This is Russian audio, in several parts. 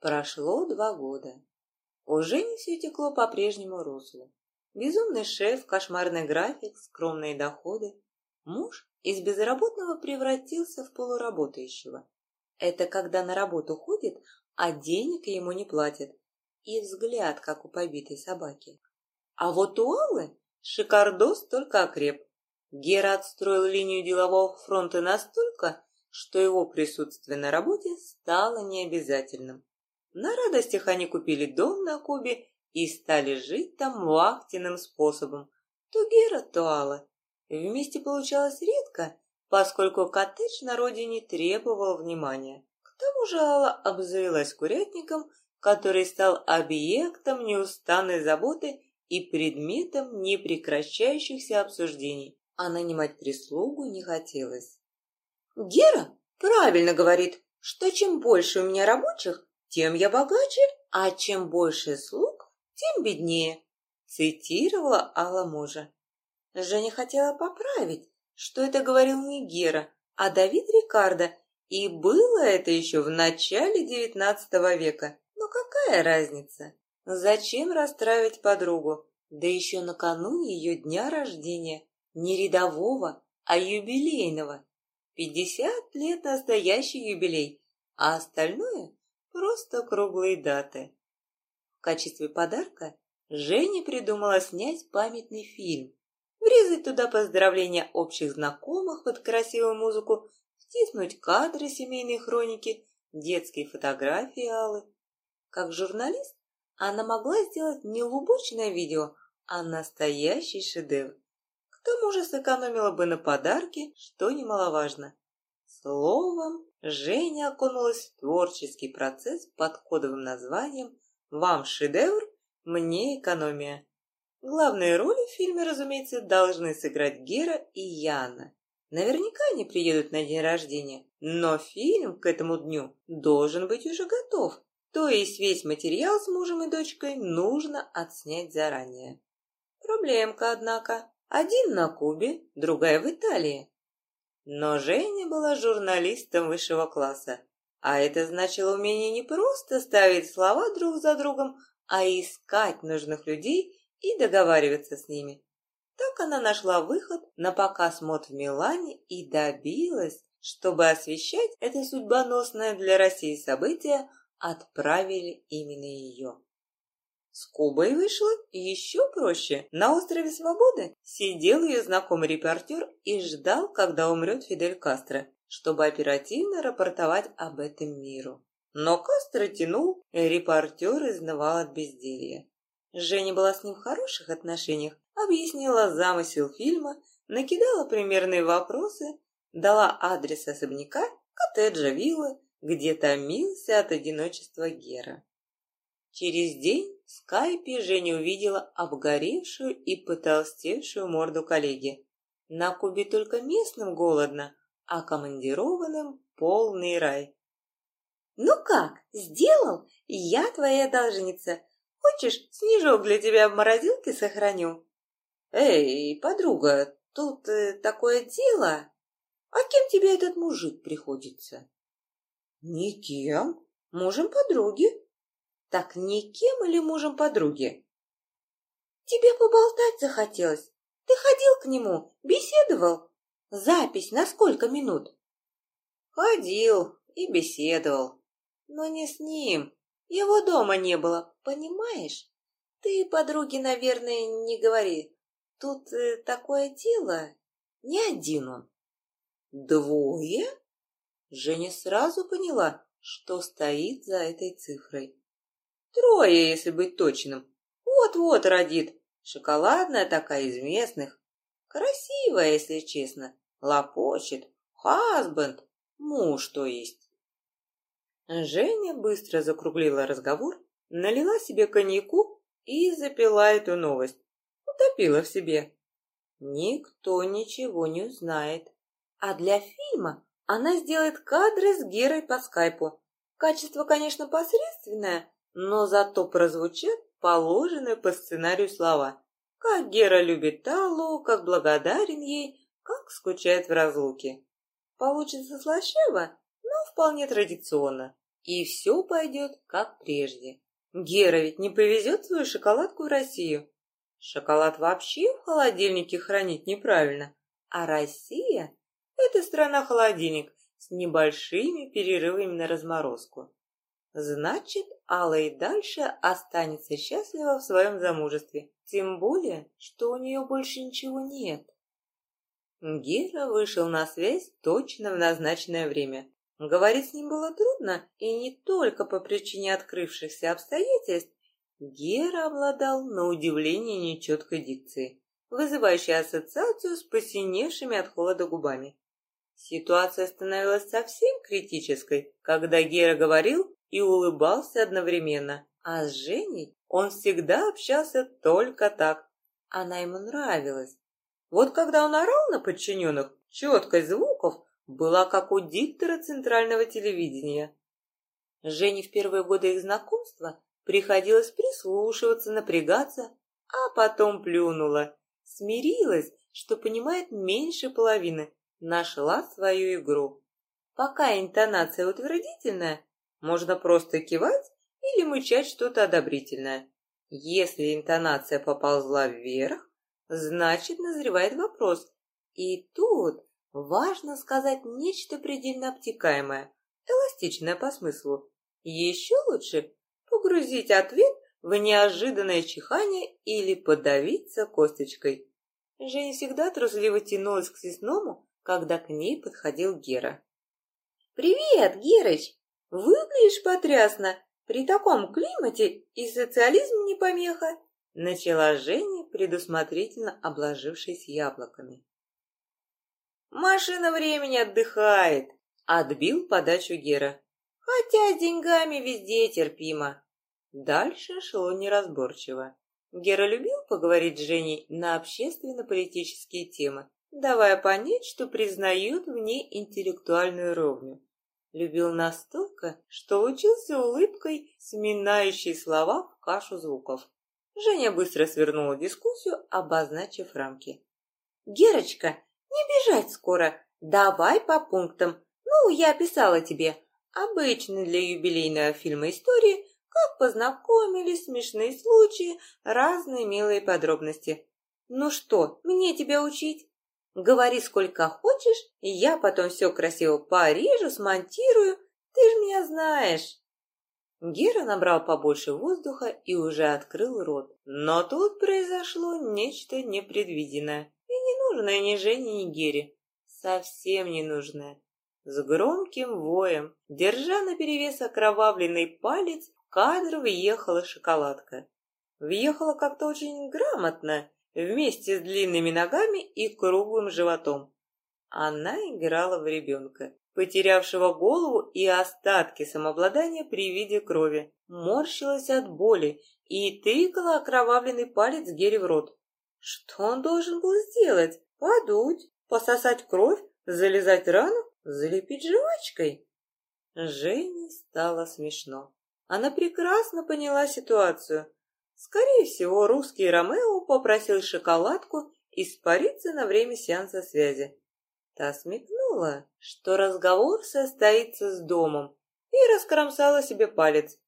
Прошло два года. Уже не все текло по прежнему руслу. Безумный шеф, кошмарный график, скромные доходы. Муж из безработного превратился в полуработающего. Это когда на работу ходит, а денег ему не платят. И взгляд, как у побитой собаки. А вот у Аллы шикардос только окреп. Гера отстроил линию делового фронта настолько, что его присутствие на работе стало необязательным. На радостях они купили дом на Кубе и стали жить там вахтенным способом. То Гера, то Алла. Вместе получалось редко, поскольку коттедж на родине требовал внимания. К тому же Алла обзавелась курятником, который стал объектом неустанной заботы и предметом непрекращающихся обсуждений, а нанимать прислугу не хотелось. «Гера правильно говорит, что чем больше у меня рабочих, тем я богаче, а чем больше слуг, тем беднее», цитировала Алла мужа. Женя хотела поправить, что это говорил не Гера, а Давид Рикардо, и было это еще в начале девятнадцатого века. Но какая разница? Зачем расстраивать подругу? Да еще накануне ее дня рождения, не рядового, а юбилейного. Пятьдесят лет настоящий юбилей, а остальное Просто круглые даты. В качестве подарка Женя придумала снять памятный фильм, врезать туда поздравления общих знакомых под красивую музыку, втиснуть кадры семейной хроники, детские фотографии Аллы. Как журналист она могла сделать не лубочное видео, а настоящий шедевр. К тому же сэкономила бы на подарке, что немаловажно. Словом, Женя окунулась в творческий процесс под кодовым названием «Вам шедевр, мне экономия». Главные роли в фильме, разумеется, должны сыграть Гера и Яна. Наверняка они приедут на день рождения, но фильм к этому дню должен быть уже готов, то есть весь материал с мужем и дочкой нужно отснять заранее. Проблемка, однако. Один на Кубе, другая в Италии. Но Женя была журналистом высшего класса, а это значило умение не просто ставить слова друг за другом, а искать нужных людей и договариваться с ними. Так она нашла выход на показ мод в Милане и добилась, чтобы освещать это судьбоносное для России событие, отправили именно ее. С Кубой вышло еще проще. На острове Свободы сидел ее знакомый репортер и ждал, когда умрет Фидель Кастро, чтобы оперативно рапортовать об этом миру. Но Кастро тянул, и репортер изнывал от безделья. Женя была с ним в хороших отношениях, объяснила замысел фильма, накидала примерные вопросы, дала адрес особняка, коттеджа, виллы, где томился от одиночества Гера. Через день в скайпе Женя увидела обгоревшую и потолстевшую морду коллеги. На Кубе только местным голодно, а командированным полный рай. «Ну как, сделал? Я твоя должница. Хочешь, снежок для тебя в морозилке сохраню?» «Эй, подруга, тут э, такое дело. А кем тебе этот мужик приходится?» «Никем. Мужем подруги», так никем или мужем подруги? Тебе поболтать захотелось. Ты ходил к нему, беседовал? Запись на сколько минут? Ходил и беседовал. Но не с ним. Его дома не было, понимаешь? Ты подруге, наверное, не говори. Тут э, такое дело. Не один он. Двое? Женя сразу поняла, что стоит за этой цифрой. Трое, если быть точным. Вот-вот родит. Шоколадная такая из местных. Красивая, если честно. Лопочет. Хазбенд. Муж, то есть. Женя быстро закруглила разговор, налила себе коньяку и запила эту новость. Утопила в себе. Никто ничего не узнает. А для фильма она сделает кадры с Герой по скайпу. Качество, конечно, посредственное, но зато прозвучат положенные по сценарию слова. Как Гера любит Талу, как благодарен ей, как скучает в разлуке. Получится слащаво, но вполне традиционно. и все пойдет как прежде. Гера ведь не повезет свою шоколадку в Россию. Шоколад вообще в холодильнике хранить неправильно, а Россия – это страна-холодильник с небольшими перерывами на разморозку. Значит, Алла и дальше останется счастлива в своем замужестве, тем более, что у нее больше ничего нет. Гера вышел на связь точно в назначенное время. Говорить с ним было трудно, и не только по причине открывшихся обстоятельств. Гера обладал, на удивление, нечеткой дикцией, вызывающей ассоциацию с посиневшими от холода губами. Ситуация становилась совсем критической, когда Гера говорил и улыбался одновременно, а с Женей он всегда общался только так. Она ему нравилась. Вот когда он орал на подчиненных, четкость звуков была как у диктора центрального телевидения. Жене в первые годы их знакомства приходилось прислушиваться, напрягаться, а потом плюнула. Смирилась, что понимает меньше половины, нашла свою игру. Пока интонация утвердительная, можно просто кивать или мычать что-то одобрительное. Если интонация поползла вверх, значит назревает вопрос. И тут важно сказать нечто предельно обтекаемое, эластичное по смыслу. Еще лучше погрузить ответ в неожиданное чихание или подавиться косточкой. Женя всегда трусливо тянулась к съестному, когда к ней подходил Гера. «Привет, Герыч! Выглядишь потрясно! При таком климате и социализм не помеха!» Начала Женя, предусмотрительно обложившись яблоками. «Машина времени отдыхает!» — отбил подачу Гера. «Хотя с деньгами везде терпимо!» Дальше шло неразборчиво. Гера любил поговорить с Женей на общественно-политические темы, давая понять, что признают в ней интеллектуальную ровню. Любил настолько, что учился улыбкой, сминающей слова в кашу звуков. Женя быстро свернула дискуссию, обозначив рамки. «Герочка, не бежать скоро, давай по пунктам. Ну, я писала тебе. Обычно для юбилейного фильма истории, как познакомились, смешные случаи, разные милые подробности. Ну что, мне тебя учить? Говори сколько хочешь, и я потом все красиво порежу, смонтирую. Ты ж меня знаешь. Гера набрал побольше воздуха и уже открыл рот. Но тут произошло нечто непредвиденное. И не нужное ни Жене, ни Гере. Совсем не нужное. С громким воем, держа наперевес окровавленный палец, в кадр въехала шоколадка. Въехала как-то очень грамотно, вместе с длинными ногами и круглым животом. Она играла в ребенка, потерявшего голову и остатки самообладания при виде крови, морщилась от боли и тыкала окровавленный палец Гере в рот. Что он должен был сделать? Подуть, пососать кровь, залезать рану, залепить жвачкой? Жене стало смешно. Она прекрасно поняла ситуацию. Скорее всего, русский Ромео попросил шоколадку испариться на время сеанса связи. Та смекнула, что разговор состоится с домом, и раскромсала себе палец.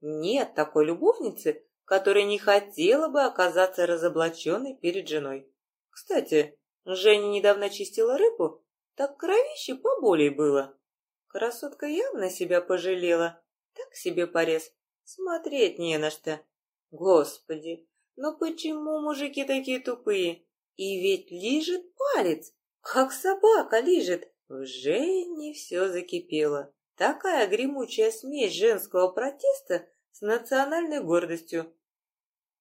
Нет такой любовницы, которая не хотела бы оказаться разоблаченной перед женой. Кстати, Женя недавно чистила рыбу, так кровище поболее было. Красотка явно себя пожалела, так себе порез, смотреть не на что. Господи, но почему мужики такие тупые? И ведь лижет палец, как собака лижет. В Жене все закипело. Такая гремучая смесь женского протеста с национальной гордостью.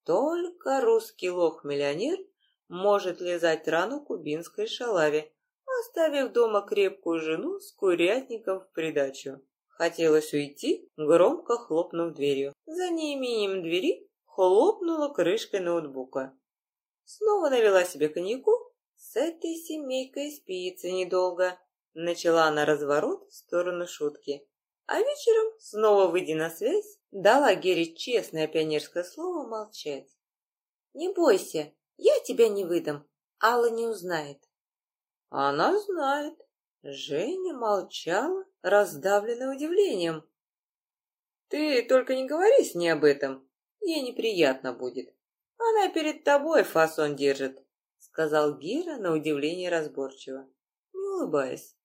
Только русский лох-миллионер может лизать рану кубинской шалаве, оставив дома крепкую жену с курятником в придачу. Хотелось уйти, громко хлопнув дверью. За неимением двери хлопнула крышкой ноутбука. Снова навела себе коньяку. С этой семейкой спится недолго. Начала она разворот в сторону шутки. А вечером, снова выйдя на связь, дала Гере честное пионерское слово молчать. «Не бойся, я тебя не выдам. Алла не узнает». «Она знает». Женя молчала, раздавленная удивлением. Ты только не говори с ней об этом, ей неприятно будет. Она перед тобой фасон держит, сказал Гира на удивление разборчиво, не улыбаясь.